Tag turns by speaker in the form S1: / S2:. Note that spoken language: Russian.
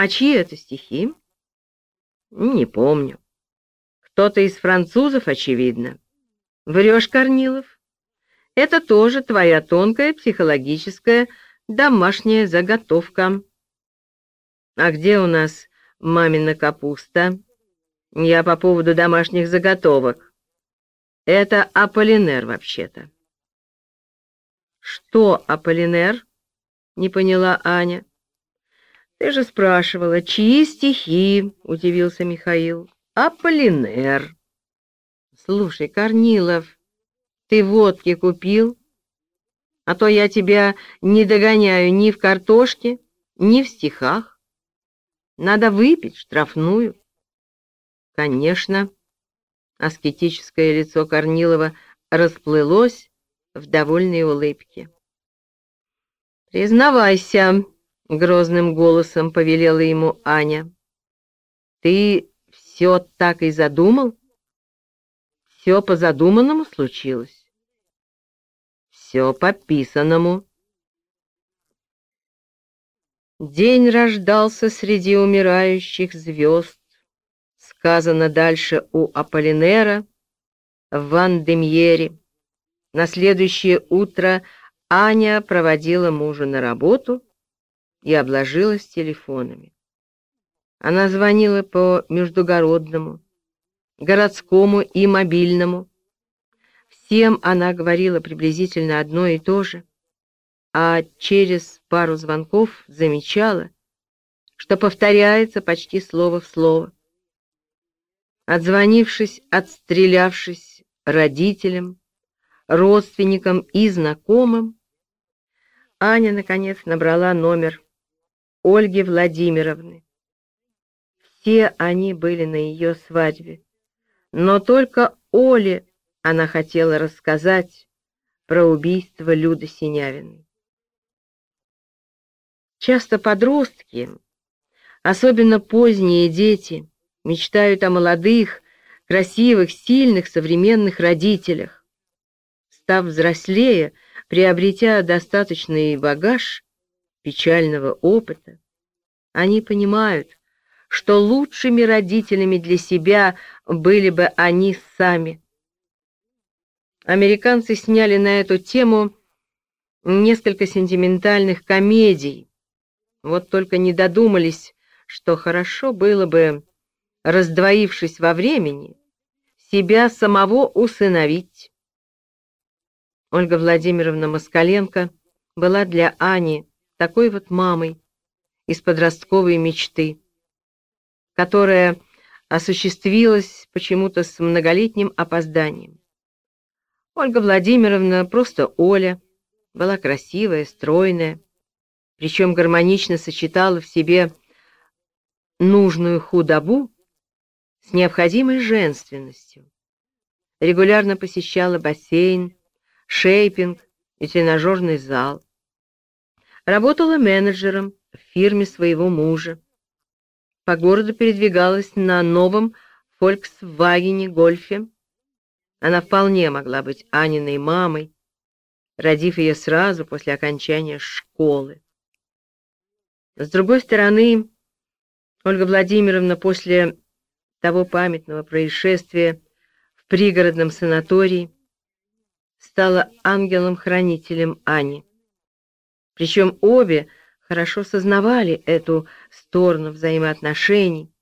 S1: А чьи это стихи? Не помню. Кто-то из французов, очевидно. Врешь, Корнилов? Это тоже твоя тонкая психологическая домашняя заготовка. А где у нас мамина капуста? Я по поводу домашних заготовок. Это Аполлинер, вообще-то. Что Аполлинер? Не поняла Аня. Ты же спрашивала, чьи стихи? Удивился Михаил. Аполлинер. Слушай, Корнилов, ты водки купил? А то я тебя не догоняю ни в картошке, ни в стихах. Надо выпить штрафную. Конечно. Аскетическое лицо Корнилова расплылось в довольной улыбке. «Признавайся», — грозным голосом повелела ему Аня. «Ты все так и задумал? Все по задуманному случилось?» «Все по писанному». День рождался среди умирающих звезд, сказано дальше у Аполлинера в Ван-Демьере. На следующее утро Аня проводила мужа на работу и обложилась телефонами. Она звонила по междугородному, городскому и мобильному. Всем она говорила приблизительно одно и то же, а через пару звонков замечала, что повторяется почти слово в слово. Отзвонившись, отстрелявшись родителям, родственникам и знакомым, Аня, наконец, набрала номер Ольги Владимировны. Все они были на ее свадьбе, но только Оле она хотела рассказать про убийство Люды Синявиной. Часто подростки, особенно поздние дети, мечтают о молодых, красивых, сильных, современных родителях. Став взрослее, приобретя достаточный багаж печального опыта, они понимают, что лучшими родителями для себя были бы они сами. Американцы сняли на эту тему несколько сентиментальных комедий, вот только не додумались, что хорошо было бы раздвоившись во времени, себя самого усыновить. Ольга Владимировна Москаленко была для Ани такой вот мамой из подростковой мечты, которая осуществилась почему-то с многолетним опозданием. Ольга Владимировна, просто Оля, была красивая, стройная, причем гармонично сочетала в себе нужную худобу с необходимой женственностью. Регулярно посещала бассейн, шейпинг и тренажерный зал. Работала менеджером в фирме своего мужа. По городу передвигалась на новом Volkswagen Гольфе. Она вполне могла быть Аниной мамой, родив ее сразу после окончания школы. С другой стороны, Ольга Владимировна после того памятного происшествия в пригородном санатории, стала ангелом-хранителем Ани. Причем обе хорошо сознавали эту сторону взаимоотношений,